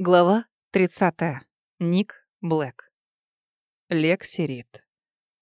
Глава 30. Ник Блэк. Лекси Рид.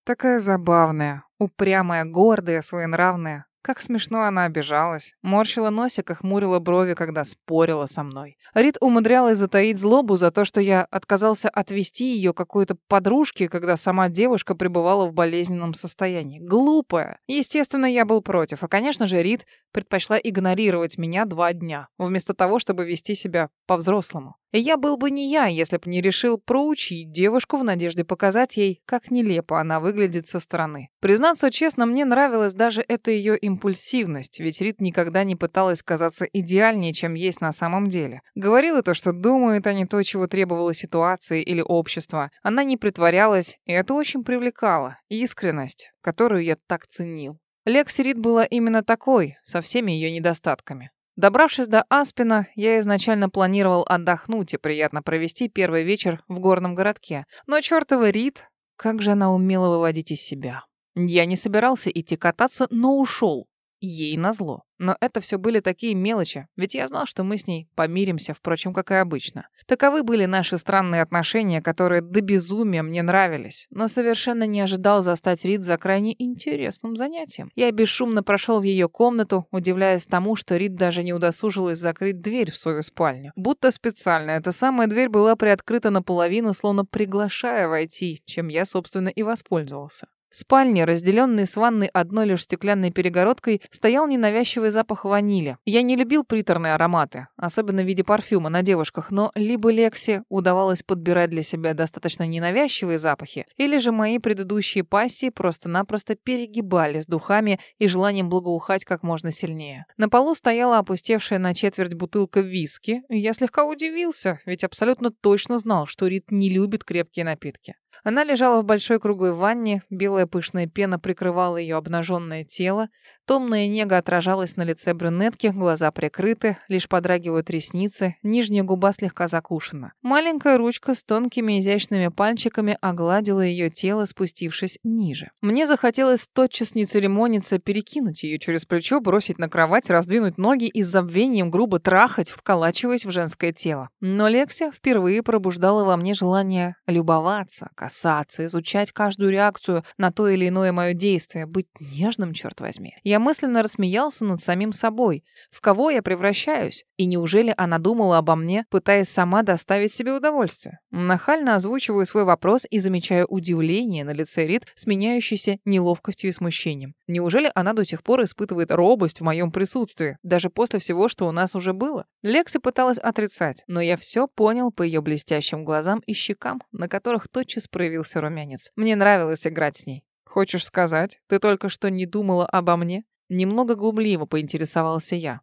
Такая забавная, упрямая, гордая, своенравная. Как смешно она обижалась. Морщила носик и хмурила брови, когда спорила со мной. Рид умудрялась затаить злобу за то, что я отказался отвести ее какой-то подружке, когда сама девушка пребывала в болезненном состоянии. Глупая. Естественно, я был против. А, конечно же, Рид предпочла игнорировать меня два дня, вместо того, чтобы вести себя по-взрослому. Я был бы не я, если бы не решил проучить девушку в надежде показать ей, как нелепо она выглядит со стороны. Признаться честно, мне нравилась даже эта ее импульсивность, ведь Рит никогда не пыталась казаться идеальнее, чем есть на самом деле. Говорила то, что думает, а не то, чего требовала ситуация или общество. Она не притворялась, и это очень привлекало. Искренность, которую я так ценил. Лекси Рид была именно такой, со всеми ее недостатками. Добравшись до Аспина, я изначально планировал отдохнуть и приятно провести первый вечер в горном городке. Но чертова Рид, как же она умела выводить из себя. Я не собирался идти кататься, но ушел. Ей назло. Но это все были такие мелочи, ведь я знал, что мы с ней помиримся, впрочем, как и обычно. Таковы были наши странные отношения, которые до безумия мне нравились, но совершенно не ожидал застать Рид за крайне интересным занятием. Я бесшумно прошел в ее комнату, удивляясь тому, что Рид даже не удосужилась закрыть дверь в свою спальню. Будто специально эта самая дверь была приоткрыта наполовину, словно приглашая войти, чем я, собственно, и воспользовался. Спальне, разделенной с ванной одной лишь стеклянной перегородкой, стоял ненавязчивый запах ванили. Я не любил приторные ароматы, особенно в виде парфюма на девушках, но либо Лексе удавалось подбирать для себя достаточно ненавязчивые запахи, или же мои предыдущие пассии просто-напросто перегибали с духами и желанием благоухать как можно сильнее. На полу стояла опустевшая на четверть бутылка виски, и я слегка удивился, ведь абсолютно точно знал, что Рит не любит крепкие напитки. Она лежала в большой круглой ванне, белая пышная пена прикрывала ее обнаженное тело, томная нега отражалась на лице брюнетки, глаза прикрыты, лишь подрагивают ресницы, нижняя губа слегка закушена. Маленькая ручка с тонкими изящными пальчиками огладила ее тело, спустившись ниже. Мне захотелось тотчас не церемониться, перекинуть ее через плечо, бросить на кровать, раздвинуть ноги и с забвением грубо трахать, вколачиваясь в женское тело. Но Лексия впервые пробуждала во мне желание любоваться, касаться, изучать каждую реакцию на то или иное мое действие, быть нежным, черт возьми. Я мысленно рассмеялся над самим собой. В кого я превращаюсь? И неужели она думала обо мне, пытаясь сама доставить себе удовольствие? Нахально озвучиваю свой вопрос и замечаю удивление на лице Рит, сменяющееся неловкостью и смущением. Неужели она до сих пор испытывает робость в моем присутствии, даже после всего, что у нас уже было? Лекси пыталась отрицать, но я все понял по ее блестящим глазам и щекам, на которых тотчас проявился румянец. Мне нравилось играть с ней. «Хочешь сказать, ты только что не думала обо мне?» Немного глумливо поинтересовался я.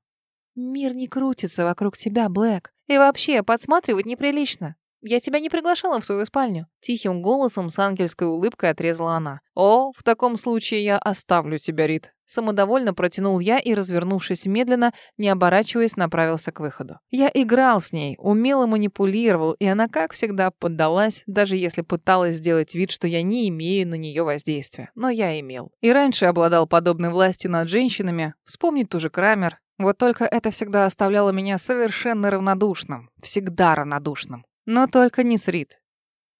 «Мир не крутится вокруг тебя, Блэк. И вообще, подсматривать неприлично. Я тебя не приглашала в свою спальню». Тихим голосом с ангельской улыбкой отрезала она. «О, в таком случае я оставлю тебя, Рит. Самодовольно протянул я и, развернувшись медленно, не оборачиваясь, направился к выходу. Я играл с ней, умело манипулировал, и она, как всегда, поддалась, даже если пыталась сделать вид, что я не имею на нее воздействия. Но я имел. И раньше обладал подобной властью над женщинами. Вспомнить тоже Крамер. Вот только это всегда оставляло меня совершенно равнодушным. Всегда равнодушным. Но только не с Рит.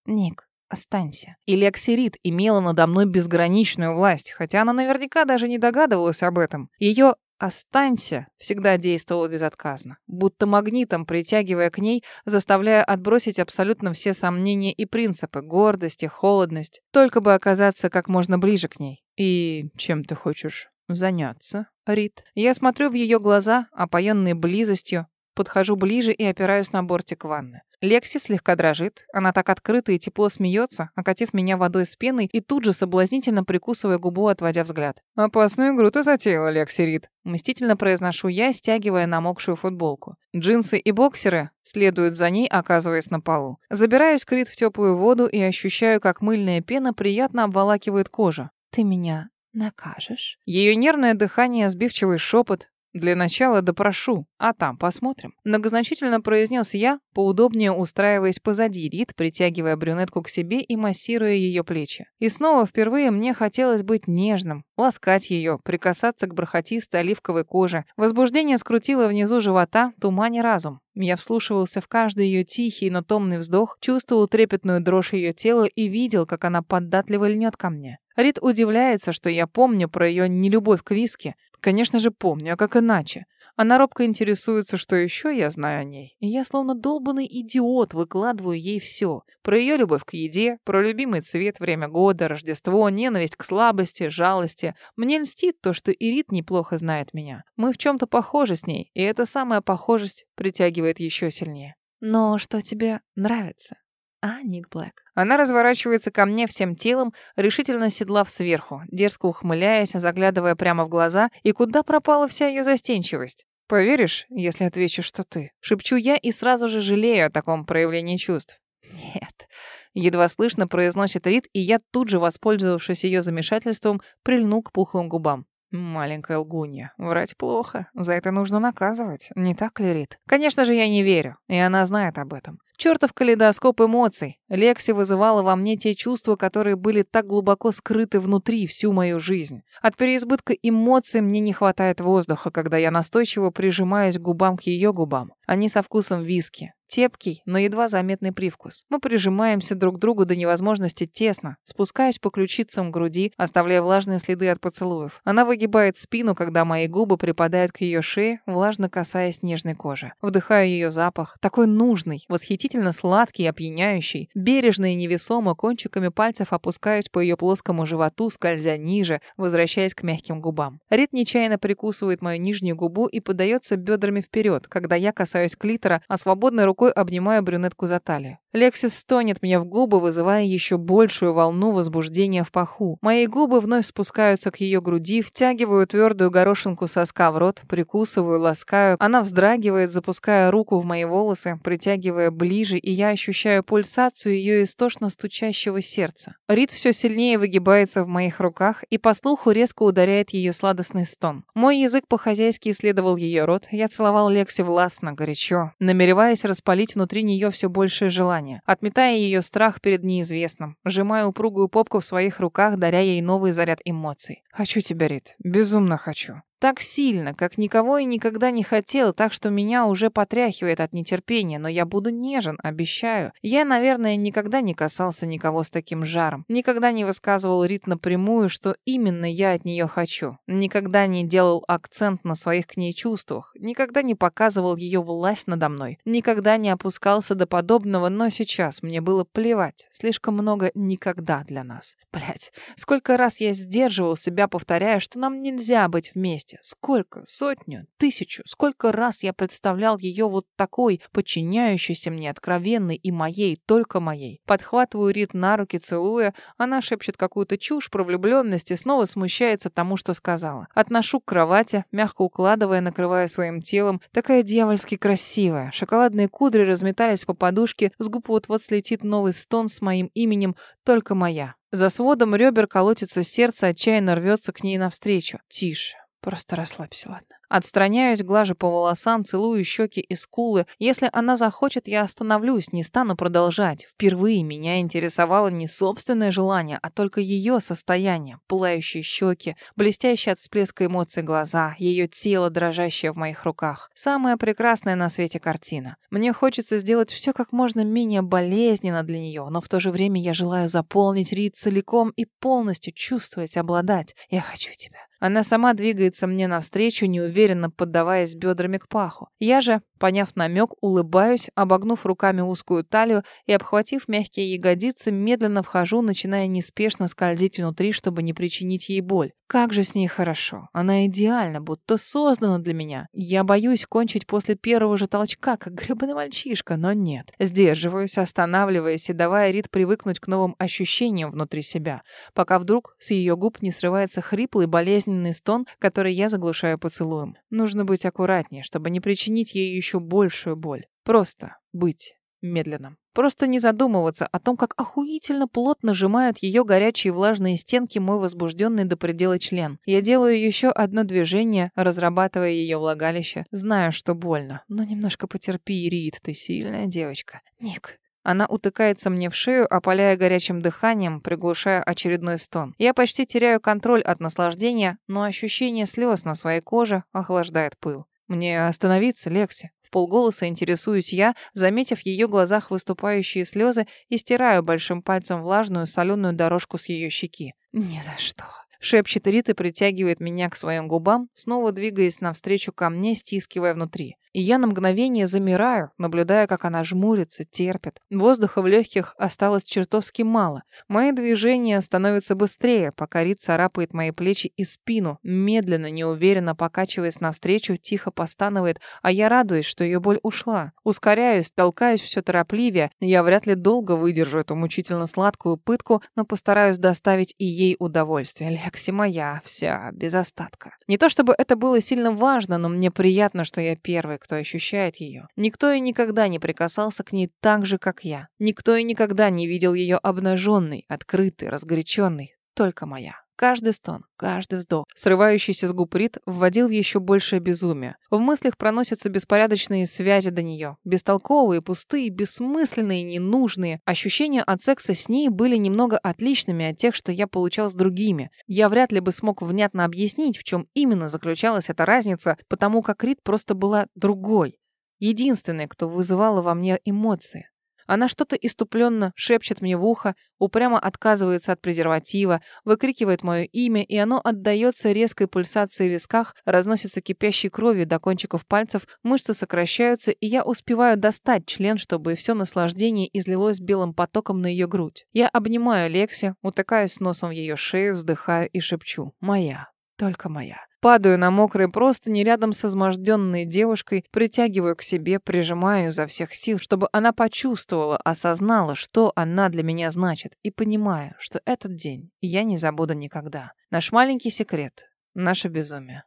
Ник, Останься. И Лексирит имела надо мной безграничную власть, хотя она наверняка даже не догадывалась об этом. Ее «останься» всегда действовала безотказно, будто магнитом притягивая к ней, заставляя отбросить абсолютно все сомнения и принципы, гордость и холодность, только бы оказаться как можно ближе к ней. «И чем ты хочешь заняться, Рит?» Я смотрю в ее глаза, опоенные близостью, подхожу ближе и опираюсь на бортик ванны. Лекси слегка дрожит. Она так открыто и тепло смеется, окатив меня водой с пеной и тут же соблазнительно прикусывая губу, отводя взгляд. «Опасную игру ты затеяла, Лекси Рид», — мстительно произношу я, стягивая намокшую футболку. Джинсы и боксеры следуют за ней, оказываясь на полу. Забираюсь к Рид в теплую воду и ощущаю, как мыльная пена приятно обволакивает кожу. «Ты меня накажешь?» Ее нервное дыхание, сбивчивый шепот, для начала допрошу, а там посмотрим. Многозначительно произнес я, поудобнее устраиваясь позади Рит, притягивая брюнетку к себе и массируя ее плечи. И снова впервые мне хотелось быть нежным, ласкать ее, прикасаться к бархатистой оливковой коже. Возбуждение скрутило внизу живота, тумане разум. Я вслушивался в каждый ее тихий, но томный вздох, чувствовал трепетную дрожь ее тела и видел, как она поддатливо льнет ко мне. Рит удивляется, что я помню про ее нелюбовь к виске. Конечно же помню, а как иначе? Она робко интересуется, что еще я знаю о ней. И я словно долбанный идиот выкладываю ей все. Про ее любовь к еде, про любимый цвет, время года, Рождество, ненависть к слабости, жалости. Мне льстит то, что Ирит неплохо знает меня. Мы в чем-то похожи с ней, и эта самая похожесть притягивает еще сильнее. Но что тебе нравится? А, Ник Блэк. Она разворачивается ко мне всем телом, решительно седлав сверху, дерзко ухмыляясь, заглядывая прямо в глаза, и куда пропала вся ее застенчивость? Поверишь, если отвечу, что ты? Шепчу я и сразу же жалею о таком проявлении чувств. Нет. Едва слышно произносит Рит, и я тут же, воспользовавшись ее замешательством, прильнул к пухлым губам. Маленькая лгунья. Врать плохо. За это нужно наказывать. Не так ли, Рит? Конечно же, я не верю. И она знает об этом. Чертов калейдоскоп эмоций. Лекси вызывала во мне те чувства, которые были так глубоко скрыты внутри всю мою жизнь. От переизбытка эмоций мне не хватает воздуха, когда я настойчиво прижимаюсь губам к ее губам. Они со вкусом виски. Тепкий, но едва заметный привкус. Мы прижимаемся друг к другу до невозможности тесно, спускаясь по ключицам груди, оставляя влажные следы от поцелуев. Она выгибает спину, когда мои губы припадают к ее шее, влажно касаясь нежной кожи. Вдыхаю ее запах, такой нужный, восхитительно сладкий, опьяняющий. Бережно и невесомо кончиками пальцев опускаюсь по ее плоскому животу, скользя ниже, возвращаясь к мягким губам. Рит нечаянно прикусывает мою нижнюю губу и подается бедрами вперед, когда я касаюсь клитора, а свободной рукой рукой обнимаю брюнетку за талию. Лексис стонет мне в губы, вызывая еще большую волну возбуждения в паху. Мои губы вновь спускаются к ее груди, втягиваю твердую горошинку соска в рот, прикусываю, ласкаю. Она вздрагивает, запуская руку в мои волосы, притягивая ближе, и я ощущаю пульсацию ее истошно стучащего сердца. Рид все сильнее выгибается в моих руках, и по слуху резко ударяет ее сладостный стон. Мой язык по-хозяйски исследовал ее рот. Я целовал Лекси властно, горячо, намереваясь распалить внутри нее все большее желание, отметая ее страх перед неизвестным, сжимая упругую попку в своих руках, даря ей новый заряд эмоций. «Хочу тебя, Рит. Безумно хочу. Так сильно, как никого и никогда не хотел, так что меня уже потряхивает от нетерпения, но я буду нежен, обещаю. Я, наверное, никогда не касался никого с таким жаром. Никогда не высказывал Рит напрямую, что именно я от нее хочу. Никогда не делал акцент на своих к ней чувствах. Никогда не показывал ее власть надо мной. Никогда не опускался до подобного, но сейчас мне было плевать. Слишком много никогда для нас. Блять, сколько раз я сдерживал себя, повторяя, что нам нельзя быть вместе. Сколько? Сотню? Тысячу? Сколько раз я представлял ее вот такой, подчиняющейся мне, откровенной и моей, только моей. Подхватываю Рит на руки, целуя. Она шепчет какую-то чушь про влюбленность и снова смущается тому, что сказала. Отношу к кровати, мягко укладывая, накрывая своим телом. Такая дьявольски красивая. Шоколадные кудри разметались по подушке. С губ вот-вот слетит новый стон с моим именем «Только моя». За сводом ребер колотится сердце, отчаянно рвется к ней навстречу. Тише. Просто расслабься, ладно. Отстраняюсь, глажу по волосам, целую щеки и скулы. Если она захочет, я остановлюсь, не стану продолжать. Впервые меня интересовало не собственное желание, а только ее состояние. Пылающие щеки, блестящие от всплеска эмоций глаза, ее тело, дрожащее в моих руках. Самая прекрасная на свете картина. Мне хочется сделать все как можно менее болезненно для нее, но в то же время я желаю заполнить Рид целиком и полностью чувствовать, обладать. Я хочу тебя. Она сама двигается мне навстречу, неуверенно уверенно поддаваясь бедрами к паху. Я же, поняв намек, улыбаюсь, обогнув руками узкую талию и, обхватив мягкие ягодицы, медленно вхожу, начиная неспешно скользить внутри, чтобы не причинить ей боль. Как же с ней хорошо. Она идеальна, будто создана для меня. Я боюсь кончить после первого же толчка, как гребаный мальчишка, но нет. Сдерживаюсь, останавливаясь и давая Рит привыкнуть к новым ощущениям внутри себя, пока вдруг с ее губ не срывается хриплый болезненный стон, который я заглушаю поцелуем. Нужно быть аккуратнее, чтобы не причинить ей еще большую боль. Просто быть медленным. Просто не задумываться о том, как охуительно плотно сжимают ее горячие влажные стенки мой возбужденный до предела член. Я делаю еще одно движение, разрабатывая ее влагалище. Знаю, что больно, но немножко потерпи, Рит, ты сильная девочка. Ник, она утыкается мне в шею, опаляя горячим дыханием, приглушая очередной стон. Я почти теряю контроль от наслаждения, но ощущение слез на своей коже охлаждает пыл. Мне остановиться, Лекси полголоса интересуюсь я, заметив в ее глазах выступающие слезы и стираю большим пальцем влажную соленую дорожку с ее щеки. «Ни за что». Шепчет Рит и притягивает меня к своим губам, снова двигаясь навстречу ко мне, стискивая внутри и я на мгновение замираю, наблюдая, как она жмурится, терпит. Воздуха в легких осталось чертовски мало. Мои движения становятся быстрее, пока Рит царапает мои плечи и спину, медленно, неуверенно покачиваясь навстречу, тихо постанывает, а я радуюсь, что ее боль ушла. Ускоряюсь, толкаюсь все торопливее. Я вряд ли долго выдержу эту мучительно сладкую пытку, но постараюсь доставить и ей удовольствие. Лекси моя, вся, без остатка. Не то чтобы это было сильно важно, но мне приятно, что я первый, кто ощущает ее. Никто и никогда не прикасался к ней так же, как я. Никто и никогда не видел ее обнаженной, открытой, разгоряченной. Только моя. Каждый стон, каждый вздох, срывающийся с губ Рит, вводил в еще большее безумие. В мыслях проносятся беспорядочные связи до нее. Бестолковые, пустые, бессмысленные, ненужные. Ощущения от секса с ней были немного отличными от тех, что я получал с другими. Я вряд ли бы смог внятно объяснить, в чем именно заключалась эта разница, потому как Рит просто была другой. Единственной, кто вызывала во мне эмоции. Она что-то иступленно шепчет мне в ухо, упрямо отказывается от презерватива, выкрикивает мое имя, и оно отдается резкой пульсацией в висках, разносится кипящей кровью до кончиков пальцев, мышцы сокращаются, и я успеваю достать член, чтобы все наслаждение излилось белым потоком на ее грудь. Я обнимаю Лекси, утыкаюсь носом в ее шею, вздыхаю и шепчу «Моя, только моя». Падаю на мокрые простыни рядом с изможденной девушкой, притягиваю к себе, прижимаю изо всех сил, чтобы она почувствовала, осознала, что она для меня значит, и понимаю, что этот день я не забуду никогда. Наш маленький секрет, наше безумие.